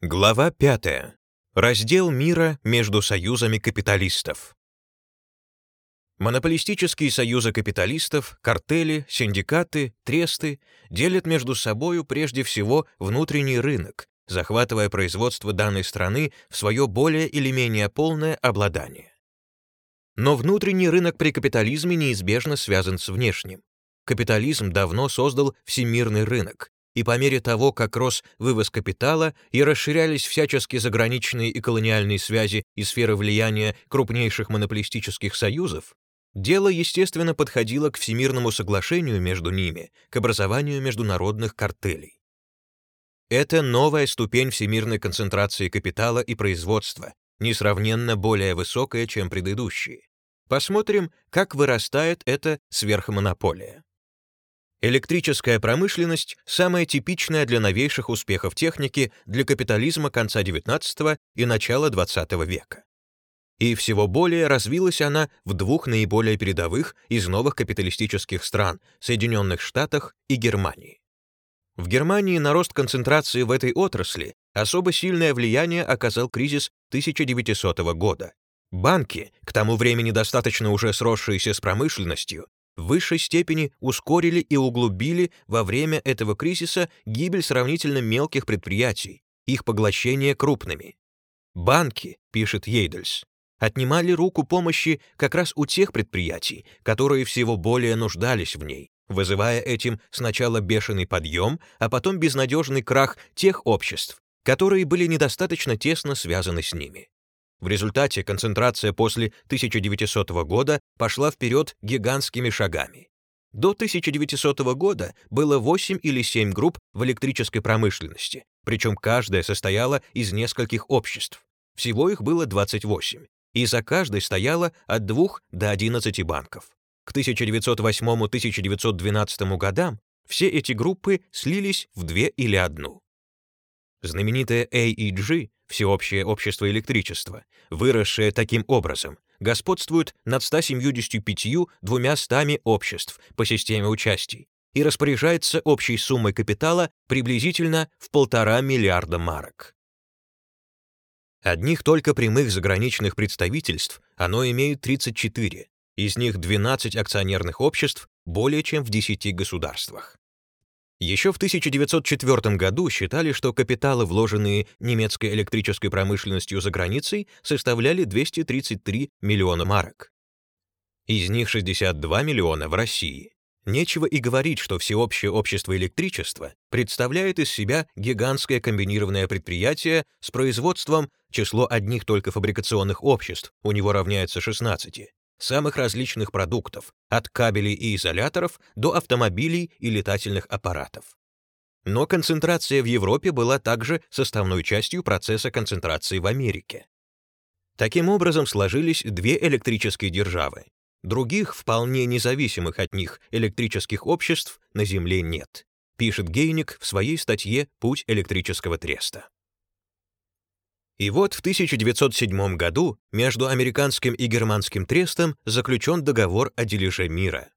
Глава 5. Раздел мира между союзами капиталистов. Монополистические союзы капиталистов, картели, синдикаты, тресты делят между собою прежде всего внутренний рынок, захватывая производство данной страны в свое более или менее полное обладание. Но внутренний рынок при капитализме неизбежно связан с внешним. Капитализм давно создал всемирный рынок, и по мере того, как рос вывоз капитала и расширялись всячески заграничные и колониальные связи и сферы влияния крупнейших монополистических союзов, дело, естественно, подходило к всемирному соглашению между ними, к образованию международных картелей. Это новая ступень всемирной концентрации капитала и производства, несравненно более высокая, чем предыдущие. Посмотрим, как вырастает эта сверхмонополия. Электрическая промышленность – самая типичная для новейших успехов техники для капитализма конца XIX и начала XX века. И всего более развилась она в двух наиболее передовых из новых капиталистических стран – Соединенных Штатах и Германии. В Германии на рост концентрации в этой отрасли особо сильное влияние оказал кризис 1900 года. Банки, к тому времени достаточно уже сросшиеся с промышленностью, в высшей степени ускорили и углубили во время этого кризиса гибель сравнительно мелких предприятий, их поглощение крупными. Банки, пишет Ейдельс, отнимали руку помощи как раз у тех предприятий, которые всего более нуждались в ней, вызывая этим сначала бешеный подъем, а потом безнадежный крах тех обществ, которые были недостаточно тесно связаны с ними. В результате концентрация после 1900 года пошла вперед гигантскими шагами. До 1900 года было 8 или 7 групп в электрической промышленности, причем каждая состояла из нескольких обществ. Всего их было 28, и за каждой стояло от 2 до 11 банков. К 1908-1912 годам все эти группы слились в две или одну. Знаменитая AEG всеобщее общество электричества, выросшее таким образом, господствует над 175 двумя стами обществ по системе участий и распоряжается общей суммой капитала приблизительно в полтора миллиарда марок. Одних только прямых заграничных представительств оно имеет 34, из них 12 акционерных обществ более чем в 10 государствах. Еще в 1904 году считали, что капиталы, вложенные немецкой электрической промышленностью за границей, составляли 233 миллиона марок. Из них 62 миллиона в России. Нечего и говорить, что всеобщее общество электричества представляет из себя гигантское комбинированное предприятие с производством, число одних только фабрикационных обществ у него равняется 16, самых различных продуктов, от кабелей и изоляторов до автомобилей и летательных аппаратов. Но концентрация в Европе была также составной частью процесса концентрации в Америке. Таким образом сложились две электрические державы. Других, вполне независимых от них электрических обществ на Земле нет, пишет Гейник в своей статье «Путь электрического треста». И вот в 1907 году между американским и германским трестом заключен договор о дележе мира.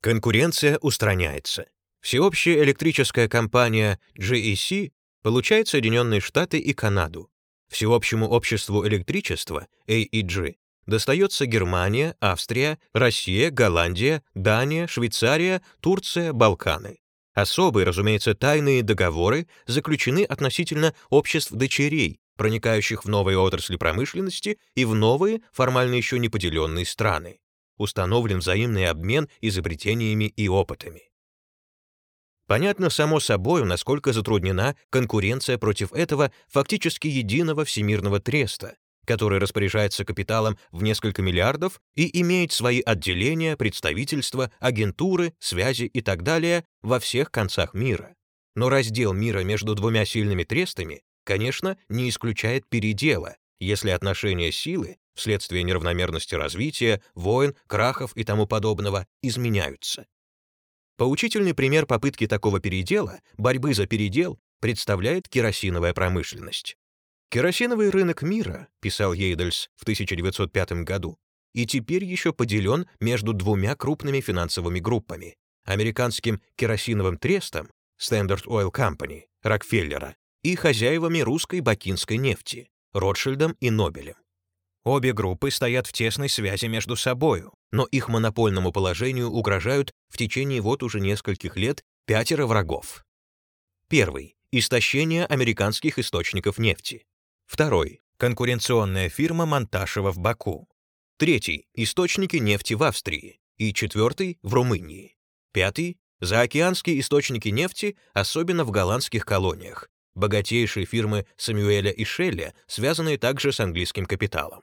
Конкуренция устраняется. Всеобщая электрическая компания GEC получает Соединенные Штаты и Канаду. Всеобщему обществу электричества AEG достается Германия, Австрия, Россия, Голландия, Дания, Швейцария, Турция, Балканы. Особые, разумеется, тайные договоры заключены относительно обществ-дочерей, проникающих в новые отрасли промышленности и в новые, формально еще не поделенные страны. Установлен взаимный обмен изобретениями и опытами. Понятно само собой, насколько затруднена конкуренция против этого фактически единого всемирного треста, который распоряжается капиталом в несколько миллиардов и имеет свои отделения, представительства, агентуры, связи и так далее во всех концах мира. Но раздел мира между двумя сильными трестами конечно, не исключает передела, если отношения силы вследствие неравномерности развития, войн, крахов и тому подобного изменяются. Поучительный пример попытки такого передела, борьбы за передел, представляет керосиновая промышленность. Керосиновый рынок мира, писал Ейдельс в 1905 году, и теперь еще поделен между двумя крупными финансовыми группами — американским керосиновым трестом Standard Oil Company, Рокфеллера, и хозяевами русской бакинской нефти, Ротшильдом и Нобелем. Обе группы стоят в тесной связи между собою, но их монопольному положению угрожают в течение вот уже нескольких лет пятеро врагов. Первый — истощение американских источников нефти. Второй — конкуренционная фирма Монташева в Баку. Третий — источники нефти в Австрии. И четвертый — в Румынии. Пятый — заокеанские источники нефти, особенно в голландских колониях. Богатейшие фирмы Самюэля и Шелля, связанные также с английским капиталом.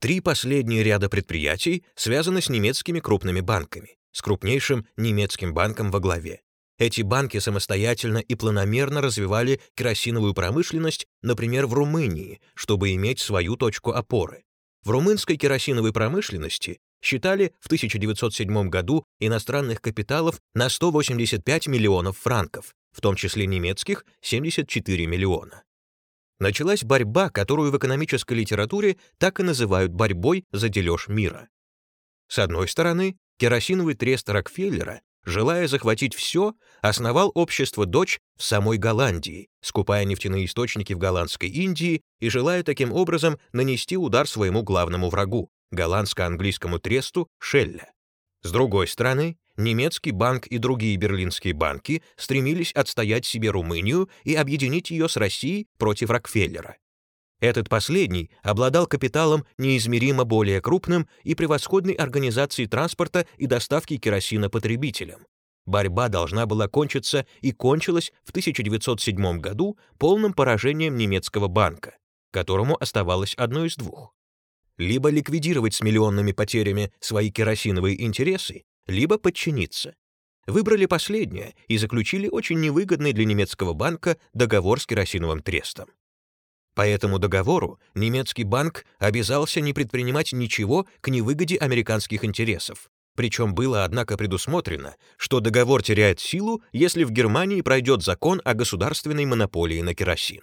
Три последние ряда предприятий связаны с немецкими крупными банками, с крупнейшим немецким банком во главе. Эти банки самостоятельно и планомерно развивали керосиновую промышленность, например, в Румынии, чтобы иметь свою точку опоры. В румынской керосиновой промышленности считали в 1907 году иностранных капиталов на 185 миллионов франков, в том числе немецких 74 миллиона. Началась борьба, которую в экономической литературе так и называют борьбой за дележ мира. С одной стороны, керосиновый трест Рокфеллера желая захватить все, основал общество «Дочь» в самой Голландии, скупая нефтяные источники в голландской Индии и желая таким образом нанести удар своему главному врагу — голландско-английскому тресту Шелля. С другой стороны, немецкий банк и другие берлинские банки стремились отстоять себе Румынию и объединить ее с Россией против Рокфеллера. Этот последний обладал капиталом неизмеримо более крупным и превосходной организацией транспорта и доставки керосина потребителям. Борьба должна была кончиться и кончилась в 1907 году полным поражением немецкого банка, которому оставалось одно из двух. Либо ликвидировать с миллионными потерями свои керосиновые интересы, либо подчиниться. Выбрали последнее и заключили очень невыгодный для немецкого банка договор с керосиновым трестом. По этому договору немецкий банк обязался не предпринимать ничего к невыгоде американских интересов. Причем было, однако, предусмотрено, что договор теряет силу, если в Германии пройдет закон о государственной монополии на керосин.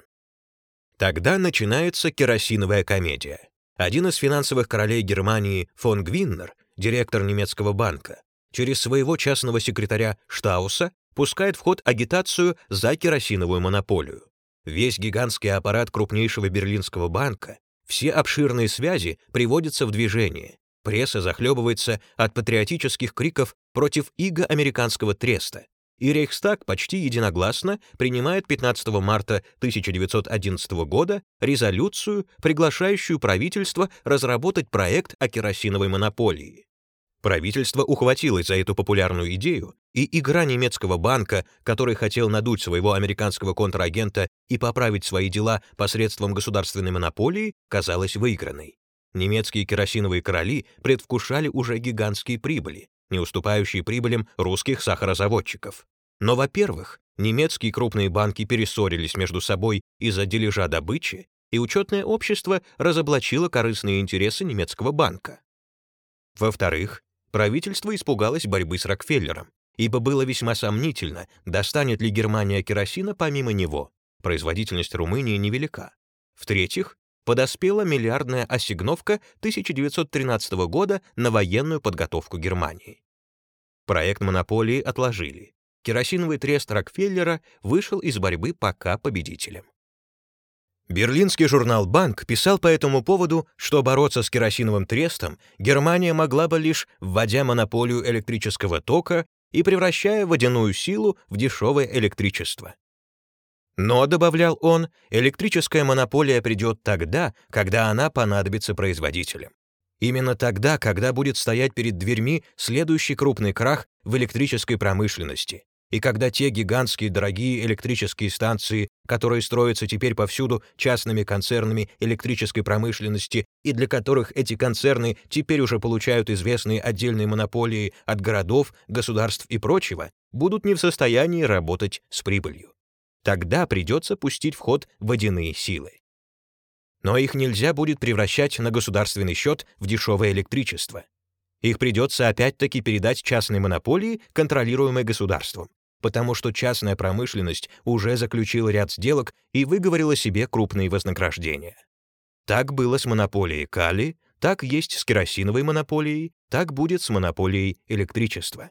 Тогда начинается керосиновая комедия. Один из финансовых королей Германии, фон Гвиннер, директор немецкого банка, через своего частного секретаря Штауса пускает в ход агитацию за керосиновую монополию. Весь гигантский аппарат крупнейшего берлинского банка, все обширные связи приводятся в движение. Пресса захлебывается от патриотических криков против иго американского треста. И Рейхстаг почти единогласно принимает 15 марта 1911 года резолюцию, приглашающую правительство разработать проект о керосиновой монополии. Правительство ухватилось за эту популярную идею, и игра немецкого банка, который хотел надуть своего американского контрагента и поправить свои дела посредством государственной монополии, казалась выигранной. Немецкие керосиновые короли предвкушали уже гигантские прибыли, не уступающие прибылям русских сахарозаводчиков. Но, во-первых, немецкие крупные банки перессорились между собой из-за дележа добычи, и учетное общество разоблачило корыстные интересы немецкого банка. Во-вторых, правительство испугалось борьбы с Рокфеллером, ибо было весьма сомнительно, достанет ли Германия керосина помимо него. Производительность Румынии невелика. В-третьих, подоспела миллиардная ассигновка 1913 года на военную подготовку Германии. Проект монополии отложили. Керосиновый трест Рокфеллера вышел из борьбы пока победителем. Берлинский журнал «Банк» писал по этому поводу, что бороться с керосиновым трестом Германия могла бы лишь вводя монополию электрического тока и превращая водяную силу в дешевое электричество. Но, добавлял он, электрическая монополия придет тогда, когда она понадобится производителям. Именно тогда, когда будет стоять перед дверьми следующий крупный крах в электрической промышленности, и когда те гигантские дорогие электрические станции, которые строятся теперь повсюду частными концернами электрической промышленности и для которых эти концерны теперь уже получают известные отдельные монополии от городов, государств и прочего, будут не в состоянии работать с прибылью. Тогда придется пустить в ход водяные силы. Но их нельзя будет превращать на государственный счет в дешевое электричество. Их придется опять-таки передать частной монополии, контролируемой государством, потому что частная промышленность уже заключила ряд сделок и выговорила себе крупные вознаграждения. Так было с монополией кали, так есть с керосиновой монополией, так будет с монополией электричества.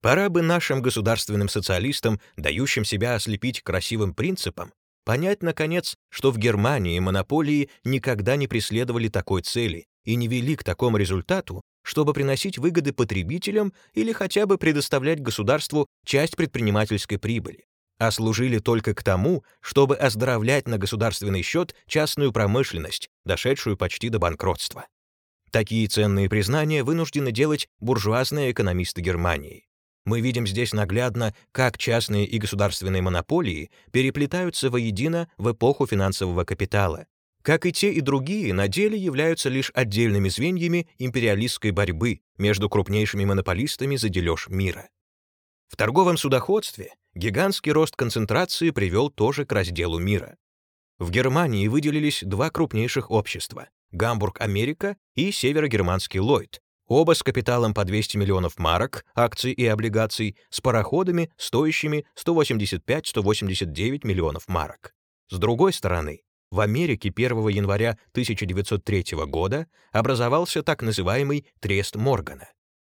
Пора бы нашим государственным социалистам, дающим себя ослепить красивым принципам, Понять, наконец, что в Германии монополии никогда не преследовали такой цели и не вели к такому результату, чтобы приносить выгоды потребителям или хотя бы предоставлять государству часть предпринимательской прибыли, а служили только к тому, чтобы оздоровлять на государственный счет частную промышленность, дошедшую почти до банкротства. Такие ценные признания вынуждены делать буржуазные экономисты Германии. Мы видим здесь наглядно, как частные и государственные монополии переплетаются воедино в эпоху финансового капитала, как и те и другие, на деле являются лишь отдельными звеньями империалистской борьбы между крупнейшими монополистами за дележ мира. В торговом судоходстве гигантский рост концентрации привел тоже к разделу мира. В Германии выделились два крупнейших общества — Гамбург-Америка и Северогерманский Ллойд, оба с капиталом по 200 миллионов марок, акций и облигаций, с пароходами, стоящими 185-189 миллионов марок. С другой стороны, в Америке 1 января 1903 года образовался так называемый Трест Моргана.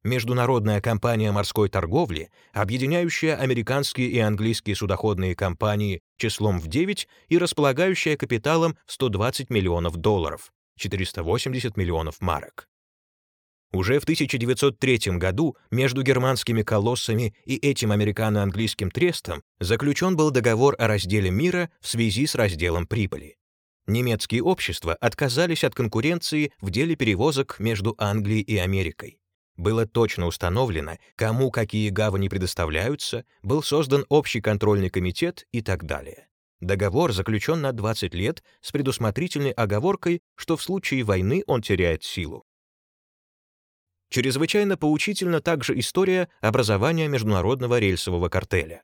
Международная компания морской торговли, объединяющая американские и английские судоходные компании числом в 9 и располагающая капиталом 120 миллионов долларов, 480 миллионов марок. Уже в 1903 году между германскими колоссами и этим американо-английским трестом заключен был договор о разделе мира в связи с разделом прибыли немецкие общества отказались от конкуренции в деле перевозок между Англией и Америкой. Было точно установлено, кому какие гавани предоставляются, был создан общий контрольный комитет и так далее. Договор заключен на 20 лет с предусмотрительной оговоркой, что в случае войны он теряет силу. Чрезвычайно поучительна также история образования международного рельсового картеля.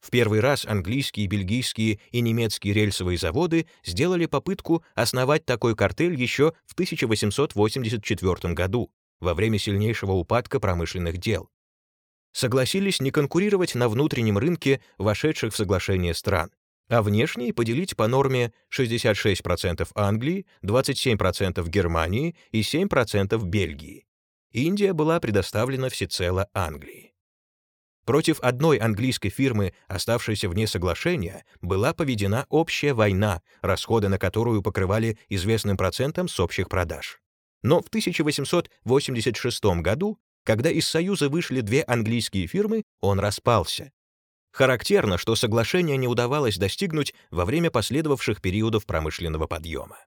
В первый раз английские, бельгийские и немецкие рельсовые заводы сделали попытку основать такой картель еще в 1884 году, во время сильнейшего упадка промышленных дел. Согласились не конкурировать на внутреннем рынке вошедших в соглашение стран, а внешний поделить по норме 66% Англии, 27% Германии и 7% Бельгии. Индия была предоставлена всецело Англии. Против одной английской фирмы, оставшейся вне соглашения, была поведена общая война, расходы на которую покрывали известным процентом с общих продаж. Но в 1886 году, когда из Союза вышли две английские фирмы, он распался. Характерно, что соглашение не удавалось достигнуть во время последовавших периодов промышленного подъема.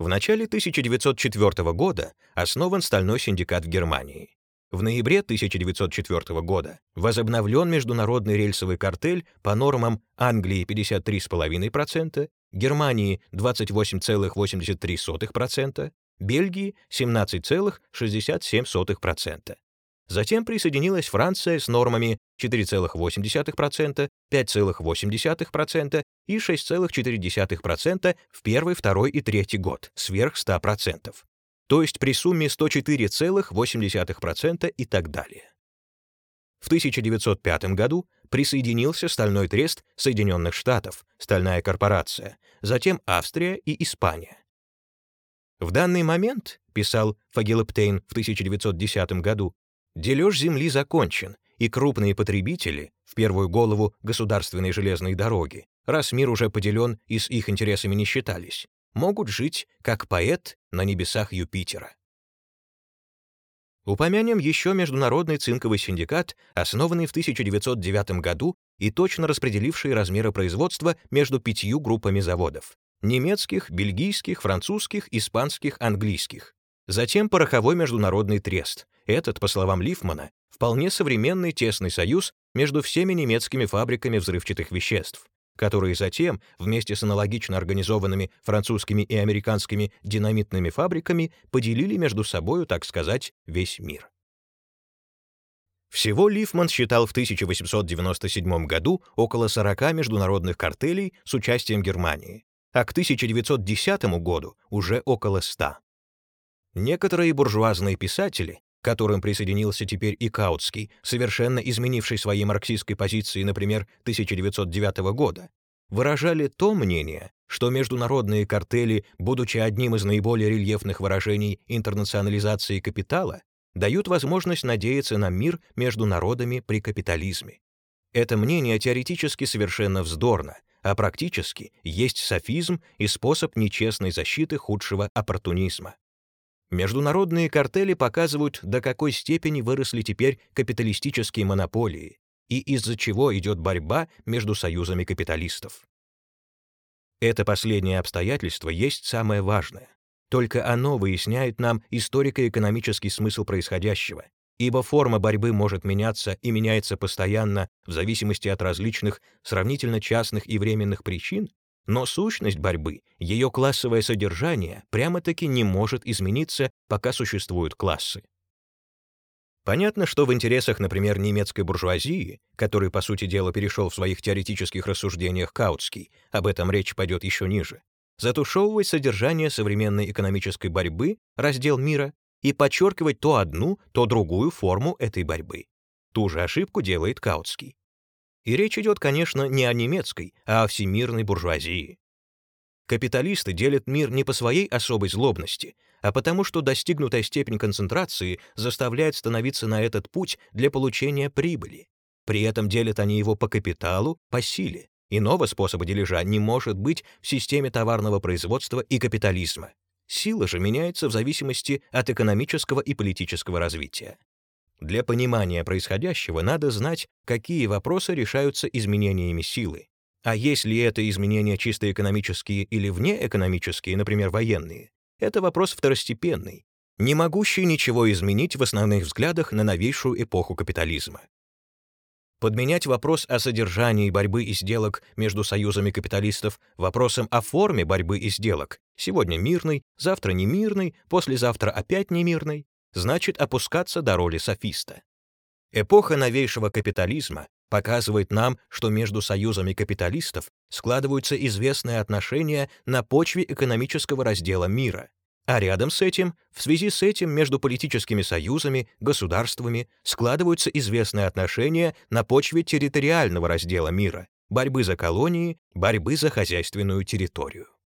В начале 1904 года основан стальной синдикат в Германии. В ноябре 1904 года возобновлен международный рельсовый картель по нормам Англии 53,5%, Германии 28,83%, Бельгии 17,67%. Затем присоединилась Франция с нормами 4,8%, 5,8% и 6,4% в первый, второй и третий год, сверх 100% то есть при сумме 104,8% и так далее. В 1905 году присоединился Стальной трест Соединенных Штатов, Стальная корпорация, затем Австрия и Испания. В данный момент, писал Фагелептейн в 1910 году, дележ земли закончен, и крупные потребители, в первую голову государственные железные дороги, раз мир уже поделен и с их интересами не считались, могут жить как поэт на небесах Юпитера. Упомянем еще Международный цинковый синдикат, основанный в 1909 году и точно распределивший размеры производства между пятью группами заводов — немецких, бельгийских, французских, испанских, английских. Затем пороховой международный трест. Этот, по словам Лифмана, вполне современный тесный союз между всеми немецкими фабриками взрывчатых веществ которые затем, вместе с аналогично организованными французскими и американскими динамитными фабриками, поделили между собою, так сказать, весь мир. Всего Лифман считал в 1897 году около 40 международных картелей с участием Германии, а к 1910 году уже около 100. Некоторые буржуазные писатели к которым присоединился теперь и Каутский, совершенно изменивший свои марксистской позиции, например, 1909 года, выражали то мнение, что международные картели, будучи одним из наиболее рельефных выражений интернационализации капитала, дают возможность надеяться на мир между народами при капитализме. Это мнение теоретически совершенно вздорно, а практически есть софизм и способ нечестной защиты худшего оппортунизма. Международные картели показывают, до какой степени выросли теперь капиталистические монополии и из-за чего идет борьба между союзами капиталистов. Это последнее обстоятельство есть самое важное. Только оно выясняет нам историко-экономический смысл происходящего, ибо форма борьбы может меняться и меняется постоянно в зависимости от различных сравнительно частных и временных причин, но сущность борьбы, ее классовое содержание прямо-таки не может измениться, пока существуют классы. Понятно, что в интересах, например, немецкой буржуазии, который, по сути дела, перешел в своих теоретических рассуждениях Каутский, об этом речь пойдет еще ниже, затушевывать содержание современной экономической борьбы, раздел мира, и подчеркивать то одну, то другую форму этой борьбы. Ту же ошибку делает Каутский. И речь идет, конечно, не о немецкой, а о всемирной буржуазии. Капиталисты делят мир не по своей особой злобности, а потому что достигнутая степень концентрации заставляет становиться на этот путь для получения прибыли. При этом делят они его по капиталу, по силе. Иного способа дележа не может быть в системе товарного производства и капитализма. Сила же меняется в зависимости от экономического и политического развития. Для понимания происходящего надо знать, какие вопросы решаются изменениями силы. А если это изменения чисто экономические или внеэкономические, например, военные, это вопрос второстепенный, не могущий ничего изменить в основных взглядах на новейшую эпоху капитализма. Подменять вопрос о содержании борьбы и сделок между союзами капиталистов вопросом о форме борьбы и сделок, сегодня мирной, завтра немирной, послезавтра опять немирной, значит опускаться до роли софиста. Эпоха новейшего капитализма показывает нам, что между союзами капиталистов складываются известные отношения на почве экономического раздела мира, а рядом с этим, в связи с этим между политическими союзами, государствами складываются известные отношения на почве территориального раздела мира, борьбы за колонии, борьбы за хозяйственную территорию.